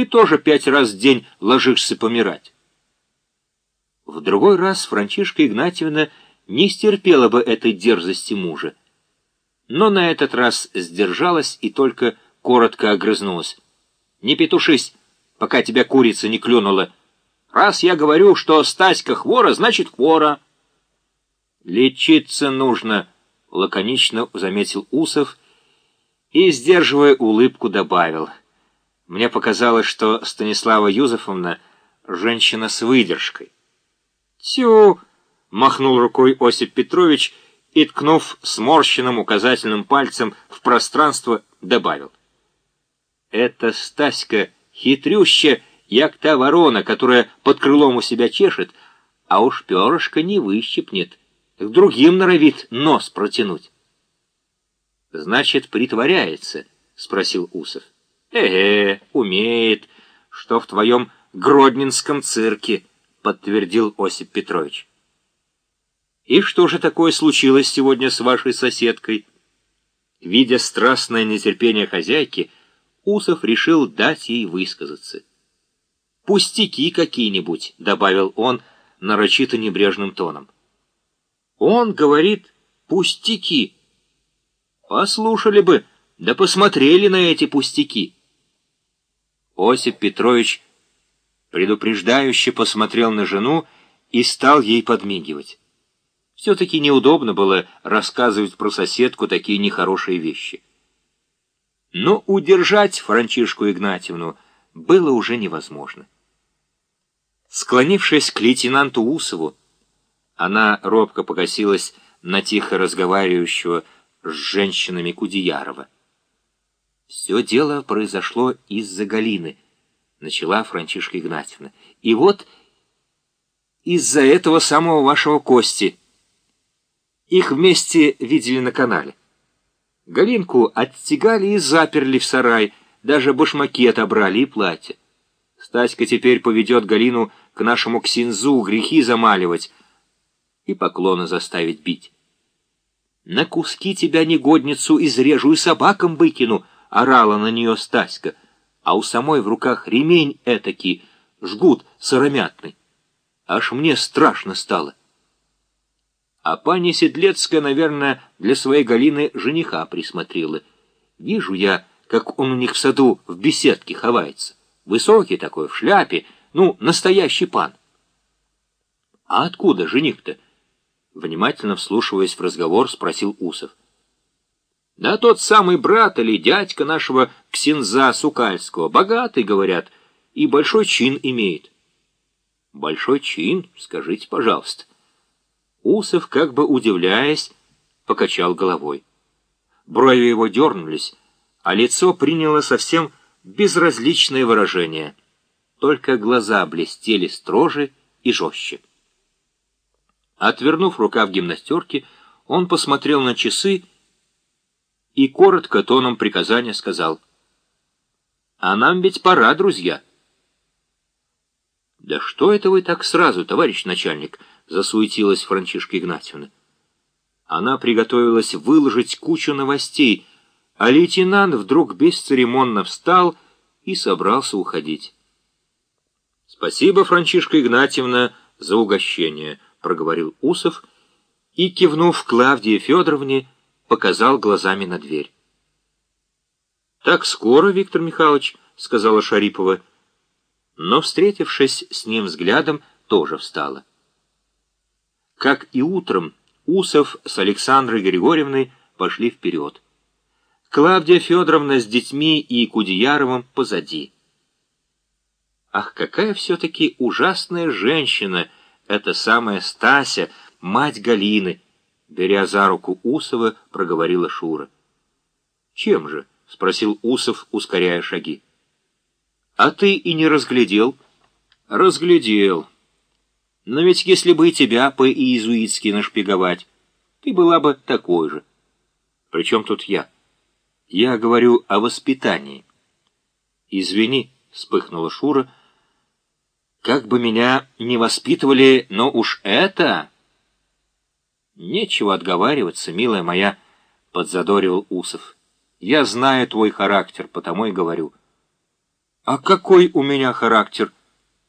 Ты тоже пять раз в день ложишься помирать. В другой раз Франчишка Игнатьевна не стерпела бы этой дерзости мужа. Но на этот раз сдержалась и только коротко огрызнулась. «Не петушись, пока тебя курица не клюнула. Раз я говорю, что Стаська хвора, значит хвора». «Лечиться нужно», — лаконично заметил Усов и, сдерживая улыбку, добавил. «Мне показалось, что Станислава Юзефовна — женщина с выдержкой». «Тю!» — махнул рукой Осип Петрович и, ткнув сморщенным указательным пальцем в пространство, добавил. «Это Стаська хитрющая, як та ворона, которая под крылом у себя чешет, а уж перышко не выщипнет, к другим норовит нос протянуть». «Значит, притворяется?» — спросил Усов. «Э-э, умеет, что в твоем Гродненском цирке». — подтвердил Осип Петрович. «И что же такое случилось сегодня с вашей соседкой?» Видя страстное нетерпение хозяйки, Усов решил дать ей высказаться. «Пустяки какие-нибудь», — добавил он нарочито небрежным тоном. «Он говорит, пустяки». «Послушали бы, да посмотрели на эти пустяки». Осип Петрович предупреждающе посмотрел на жену и стал ей подмигивать. Все-таки неудобно было рассказывать про соседку такие нехорошие вещи. Но удержать Франчишку Игнатьевну было уже невозможно. Склонившись к лейтенанту Усову, она робко покосилась на тихо разговаривающего с женщинами Кудеярова. Все дело произошло из-за Галины —— начала Франчишка Игнатьевна. «И вот из-за этого самого вашего Кости. Их вместе видели на канале. Галинку оттягали и заперли в сарай, даже башмаки отобрали и платье. Стаська теперь поведет Галину к нашему ксинзу грехи замаливать и поклоны заставить бить. «На куски тебя, негодницу, изрежу и собакам выкину!» — орала на нее Стаська а у самой в руках ремень этакий, жгут сыромятный. Аж мне страшно стало. А пани Седлецкая, наверное, для своей Галины жениха присмотрела. Вижу я, как он у них в саду в беседке ховается. Высокий такой, в шляпе, ну, настоящий пан. А откуда жених-то? Внимательно вслушиваясь в разговор, спросил Усов. Да тот самый брат или дядька нашего Ксенза Сукальского, богатый, говорят, и большой чин имеет. Большой чин, скажите, пожалуйста. Усов, как бы удивляясь, покачал головой. Брови его дернулись, а лицо приняло совсем безразличное выражение. Только глаза блестели строже и жестче. Отвернув рукав гимнастерки, он посмотрел на часы и коротко тоном приказания сказал. «А нам ведь пора, друзья». «Да что это вы так сразу, товарищ начальник?» — засуетилась Франчишка Игнатьевна. Она приготовилась выложить кучу новостей, а лейтенант вдруг бесцеремонно встал и собрался уходить. «Спасибо, Франчишка Игнатьевна, за угощение», — проговорил Усов и, кивнув Клавдии Федоровне, — показал глазами на дверь. «Так скоро, Виктор Михайлович», — сказала Шарипова, но, встретившись с ним взглядом, тоже встала. Как и утром, Усов с Александрой Григорьевной пошли вперед. Клавдия Федоровна с детьми и Кудеяровым позади. Ах, какая все-таки ужасная женщина эта самая Стася, мать Галины, Беря за руку Усова, проговорила Шура. «Чем же?» — спросил Усов, ускоряя шаги. «А ты и не разглядел?» «Разглядел. Но ведь если бы и тебя по-иезуитски нашпиговать, ты была бы такой же. Причем тут я? Я говорю о воспитании». «Извини», — вспыхнула Шура, — «как бы меня не воспитывали, но уж это...» «Нечего отговариваться, милая моя», — подзадоривал Усов. «Я знаю твой характер, потому и говорю». «А какой у меня характер?»